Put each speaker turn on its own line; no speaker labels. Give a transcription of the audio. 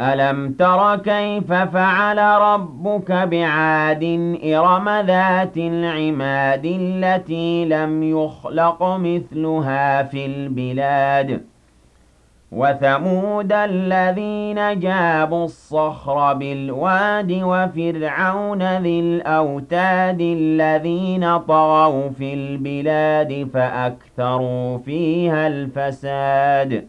ألم تر كيف فعل ربك بعاد إرم ذات العماد التي لم يخلق مثلها في البلاد وثمود الذين جابوا الصخر بالواد وفرعون ذي الأوتاد الذين طغوا في البلاد فأكثروا فيها الفساد